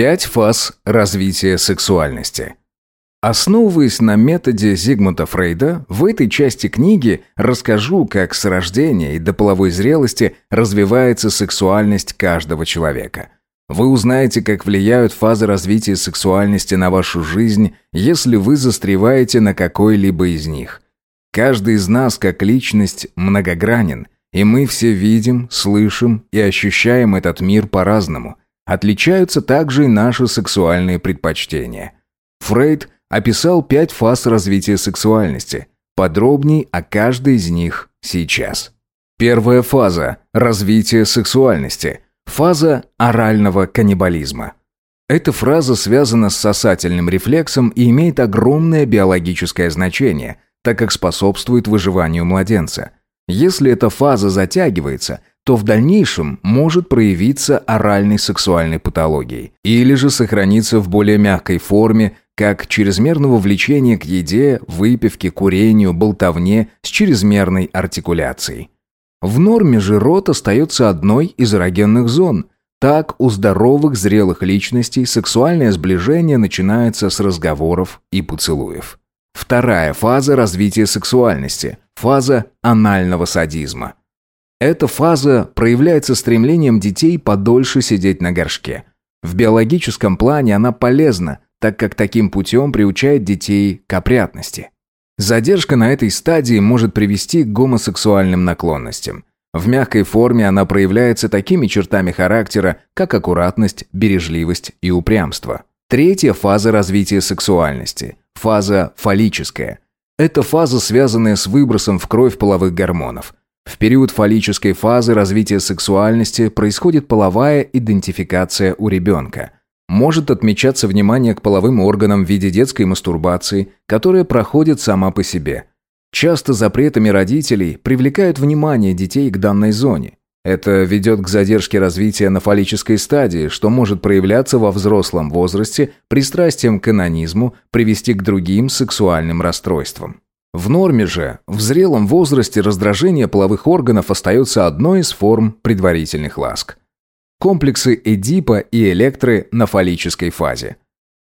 Пять фаз развития сексуальности. Основываясь на методе Зигмунда Фрейда, в этой части книги расскажу, как с рождения и до половой зрелости развивается сексуальность каждого человека. Вы узнаете, как влияют фазы развития сексуальности на вашу жизнь, если вы застреваете на какой-либо из них. Каждый из нас, как личность, многогранен, и мы все видим, слышим и ощущаем этот мир по-разному. Отличаются также и наши сексуальные предпочтения. Фрейд описал пять фаз развития сексуальности. Подробней о каждой из них сейчас. Первая фаза – развитие сексуальности. Фаза орального каннибализма. Эта фраза связана с сосательным рефлексом и имеет огромное биологическое значение, так как способствует выживанию младенца. Если эта фаза затягивается, то в дальнейшем может проявиться оральной сексуальной патологией или же сохраниться в более мягкой форме, как чрезмерного влечения к еде, выпивке, курению, болтовне с чрезмерной артикуляцией. В норме же рот остается одной из эрогенных зон. Так у здоровых зрелых личностей сексуальное сближение начинается с разговоров и поцелуев. Вторая фаза развития сексуальности – фаза анального садизма – эта фаза проявляется стремлением детей подольше сидеть на горшке. В биологическом плане она полезна, так как таким путем приучает детей к опрятности. Задержка на этой стадии может привести к гомосексуальным наклонностям. В мягкой форме она проявляется такими чертами характера, как аккуратность, бережливость и упрямство. Третья фаза развития сексуальности – фаза фаллическая. Это фаза, связанная с выбросом в кровь половых гормонов – в период фаллической фазы развития сексуальности происходит половая идентификация у ребенка. Может отмечаться внимание к половым органам в виде детской мастурбации, которая проходит сама по себе. Часто запретами родителей привлекают внимание детей к данной зоне. Это ведет к задержке развития на фаллической стадии, что может проявляться во взрослом возрасте пристрастием к анонизму, привести к другим сексуальным расстройствам. В норме же, в зрелом возрасте раздражение половых органов остается одной из форм предварительных ласк. Комплексы Эдипа и Электры на фаллической фазе.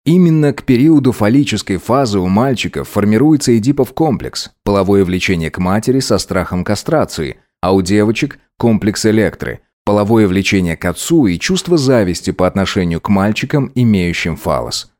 Именно к периоду фаллической фазы у мальчиков формируется Эдипов комплекс, половое влечение к матери со страхом кастрации, а у девочек – комплекс Электры, половое влечение к отцу и чувство зависти по отношению к мальчикам, имеющим фалос.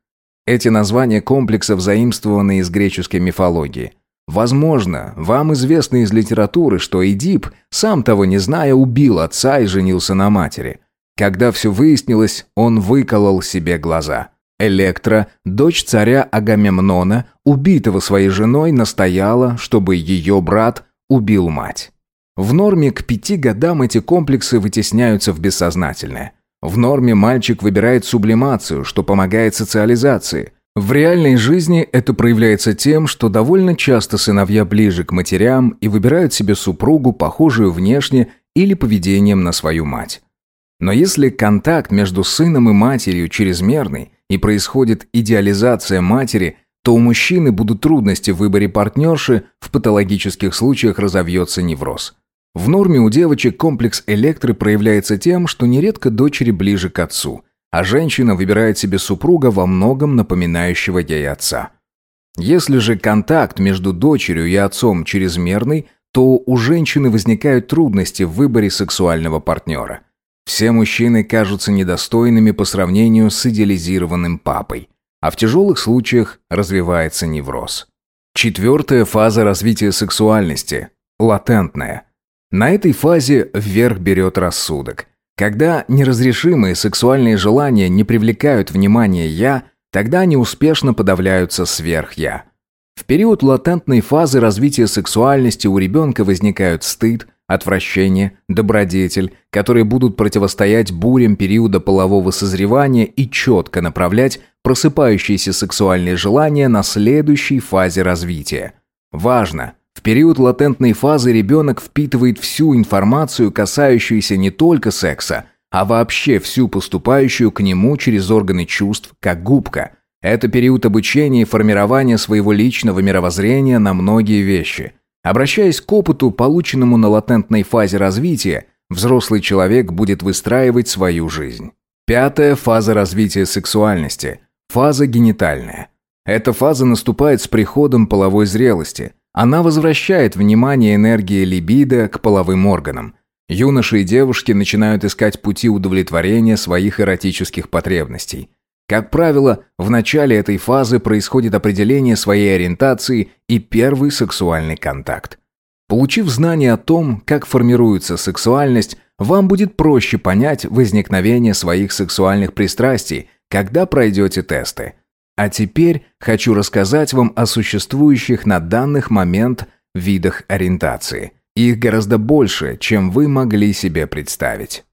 Эти названия комплексов заимствованы из греческой мифологии – Возможно, вам известно из литературы, что Эдип, сам того не зная, убил отца и женился на матери. Когда все выяснилось, он выколол себе глаза. Электра, дочь царя Агамемнона, убитого своей женой, настояла, чтобы ее брат убил мать. В норме к пяти годам эти комплексы вытесняются в бессознательное. В норме мальчик выбирает сублимацию, что помогает социализации – в реальной жизни это проявляется тем, что довольно часто сыновья ближе к матерям и выбирают себе супругу, похожую внешне или поведением на свою мать. Но если контакт между сыном и матерью чрезмерный и происходит идеализация матери, то у мужчины будут трудности в выборе партнерши, в патологических случаях разовьется невроз. В норме у девочек комплекс электры проявляется тем, что нередко дочери ближе к отцу – а женщина выбирает себе супруга во многом напоминающего ей отца. Если же контакт между дочерью и отцом чрезмерный, то у женщины возникают трудности в выборе сексуального партнера. Все мужчины кажутся недостойными по сравнению с идеализированным папой, а в тяжелых случаях развивается невроз. Четвертая фаза развития сексуальности – латентная. На этой фазе вверх берет рассудок. Когда неразрешимые сексуальные желания не привлекают внимания «я», тогда они успешно подавляются сверх-я. В период латентной фазы развития сексуальности у ребенка возникают стыд, отвращение, добродетель, которые будут противостоять бурям периода полового созревания и четко направлять просыпающиеся сексуальные желания на следующей фазе развития. Важно, в период латентной фазы ребенок впитывает всю информацию, касающуюся не только секса, а вообще всю поступающую к нему через органы чувств, как губка. Это период обучения и формирования своего личного мировоззрения на многие вещи. Обращаясь к опыту, полученному на латентной фазе развития, взрослый человек будет выстраивать свою жизнь. Пятая фаза развития сексуальности – фаза генитальная. Эта фаза наступает с приходом половой зрелости. Она возвращает внимание энергии либидо к половым органам. Юноши и девушки начинают искать пути удовлетворения своих эротических потребностей. Как правило, в начале этой фазы происходит определение своей ориентации и первый сексуальный контакт. Получив знание о том, как формируется сексуальность, вам будет проще понять возникновение своих сексуальных пристрастий, когда пройдете тесты. А теперь хочу рассказать вам о существующих на данный момент видах ориентации. Их гораздо больше, чем вы могли себе представить.